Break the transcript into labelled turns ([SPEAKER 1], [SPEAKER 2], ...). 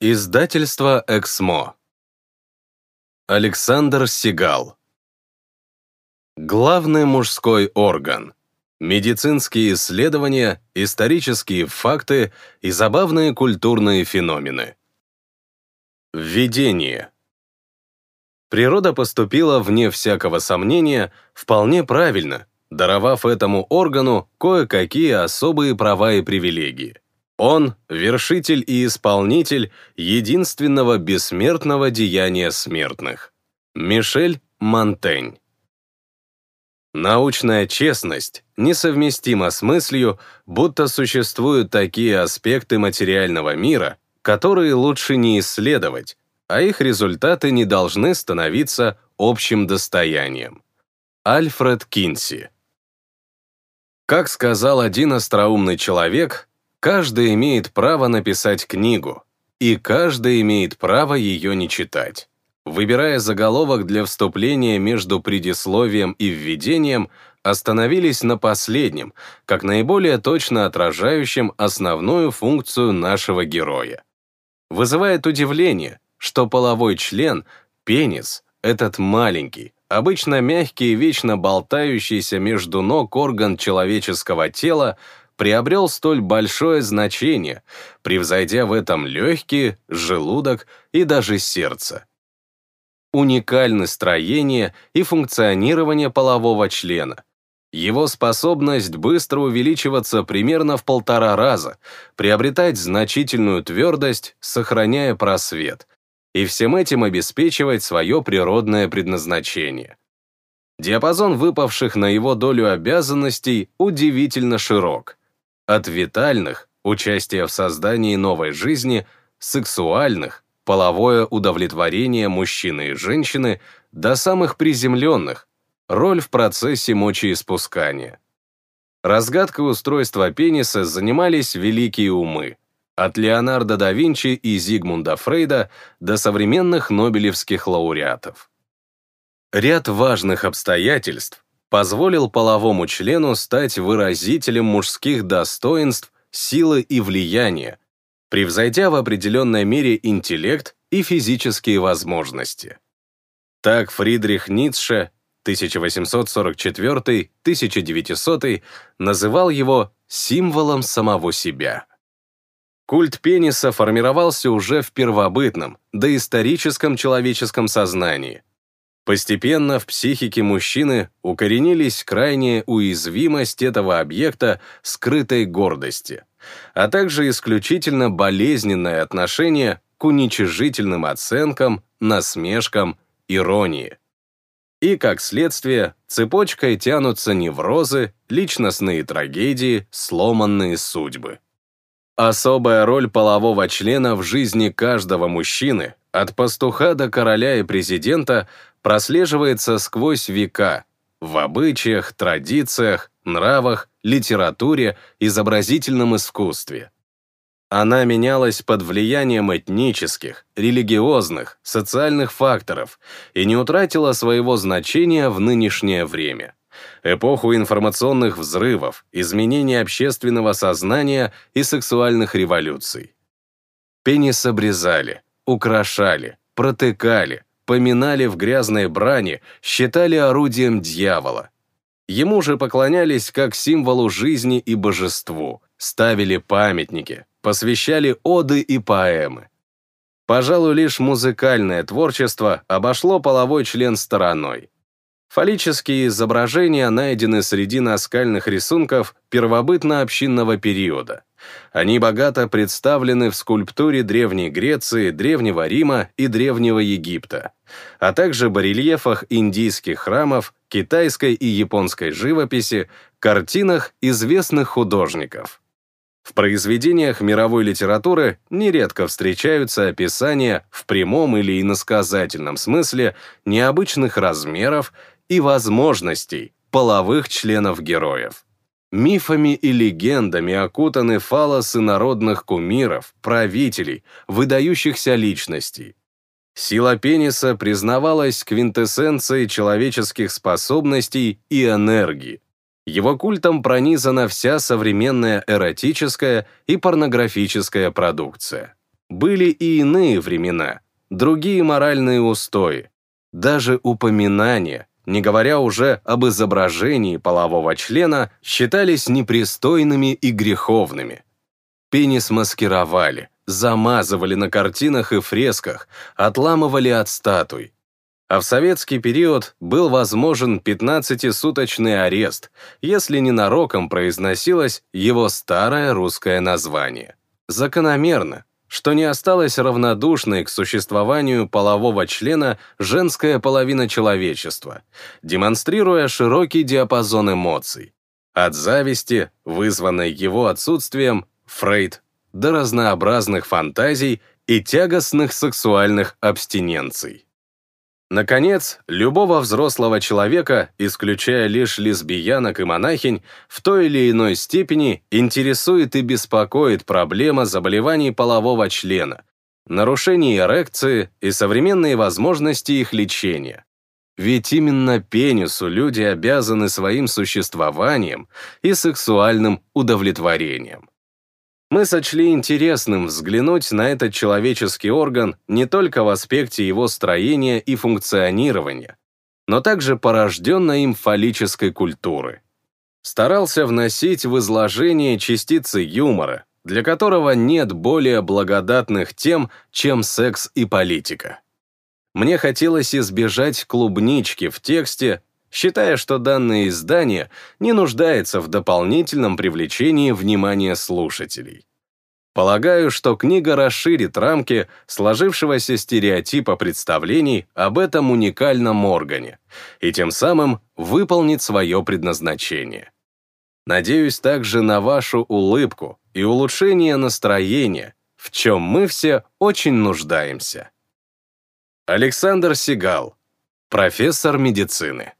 [SPEAKER 1] Издательство «Эксмо». Александр Сигал. Главный мужской орган. Медицинские исследования, исторические факты и забавные культурные феномены. Введение. Природа поступила, вне всякого сомнения, вполне правильно, даровав этому органу кое-какие особые права и привилегии. Он — вершитель и исполнитель единственного бессмертного деяния смертных. Мишель Монтень. Научная честность несовместима с мыслью, будто существуют такие аспекты материального мира, которые лучше не исследовать, а их результаты не должны становиться общим достоянием. Альфред Кинси. Как сказал один остроумный человек, Каждый имеет право написать книгу, и каждый имеет право ее не читать. Выбирая заголовок для вступления между предисловием и введением, остановились на последнем, как наиболее точно отражающем основную функцию нашего героя. Вызывает удивление, что половой член, пенис, этот маленький, обычно мягкий и вечно болтающийся между ног орган человеческого тела, приобрел столь большое значение, превзойдя в этом легкие, желудок и даже сердце. Уникальны строение и функционирование полового члена. Его способность быстро увеличиваться примерно в полтора раза, приобретать значительную твердость, сохраняя просвет, и всем этим обеспечивать свое природное предназначение. Диапазон выпавших на его долю обязанностей удивительно широк от витальных, участие в создании новой жизни, сексуальных, половое удовлетворение мужчины и женщины, до самых приземленных, роль в процессе мочеиспускания. Разгадкой устройства пениса занимались великие умы, от Леонардо да Винчи и Зигмунда Фрейда до современных нобелевских лауреатов. Ряд важных обстоятельств позволил половому члену стать выразителем мужских достоинств, силы и влияния, превзойдя в определенной мере интеллект и физические возможности. Так Фридрих Ницше 1844-1900 называл его символом самого себя. Культ пениса формировался уже в первобытном, доисторическом человеческом сознании, Постепенно в психике мужчины укоренились крайняя уязвимость этого объекта скрытой гордости, а также исключительно болезненное отношение к уничижительным оценкам, насмешкам, иронии. И, как следствие, цепочкой тянутся неврозы, личностные трагедии, сломанные судьбы. Особая роль полового члена в жизни каждого мужчины, от пастуха до короля и президента, прослеживается сквозь века в обычаях, традициях, нравах, литературе, изобразительном искусстве. Она менялась под влиянием этнических, религиозных, социальных факторов и не утратила своего значения в нынешнее время. Эпоху информационных взрывов, изменения общественного сознания и сексуальных революций. Пенис обрезали, украшали, протыкали, поминали в грязной брани, считали орудием дьявола. Ему же поклонялись как символу жизни и божеству, ставили памятники, посвящали оды и поэмы. Пожалуй, лишь музыкальное творчество обошло половой член стороной. Фаллические изображения найдены среди наскальных рисунков первобытно-общинного периода. Они богато представлены в скульптуре Древней Греции, Древнего Рима и Древнего Египта, а также барельефах индийских храмов, китайской и японской живописи, картинах известных художников. В произведениях мировой литературы нередко встречаются описания в прямом или иносказательном смысле необычных размеров и возможностей половых членов героев. Мифами и легендами окутаны фалосы народных кумиров, правителей, выдающихся личностей. Сила пениса признавалась квинтэссенцией человеческих способностей и энергии. Его культом пронизана вся современная эротическая и порнографическая продукция. Были и иные времена, другие моральные устои. Даже упоминания, не говоря уже об изображении полового члена, считались непристойными и греховными. Пенис маскировали, замазывали на картинах и фресках, отламывали от статуй. А в советский период был возможен 15-суточный арест, если ненароком произносилось его старое русское название. Закономерно, что не осталось равнодушной к существованию полового члена женская половина человечества, демонстрируя широкий диапазон эмоций. От зависти, вызванной его отсутствием, Фрейд, до разнообразных фантазий и тягостных сексуальных абстиненций. Наконец, любого взрослого человека, исключая лишь лесбиянок и монахинь, в той или иной степени интересует и беспокоит проблема заболеваний полового члена, нарушений эрекции и современные возможности их лечения. Ведь именно пенису люди обязаны своим существованием и сексуальным удовлетворением мы сочли интересным взглянуть на этот человеческий орган не только в аспекте его строения и функционирования, но также порожденной им фаллической культуры. Старался вносить в изложение частицы юмора, для которого нет более благодатных тем, чем секс и политика. Мне хотелось избежать клубнички в тексте, считая, что данное издание не нуждается в дополнительном привлечении внимания слушателей. Полагаю, что книга расширит рамки сложившегося стереотипа представлений об этом уникальном органе и тем самым выполнит свое предназначение. Надеюсь также на вашу улыбку и улучшение настроения, в чем мы все очень нуждаемся. Александр Сигал, профессор медицины.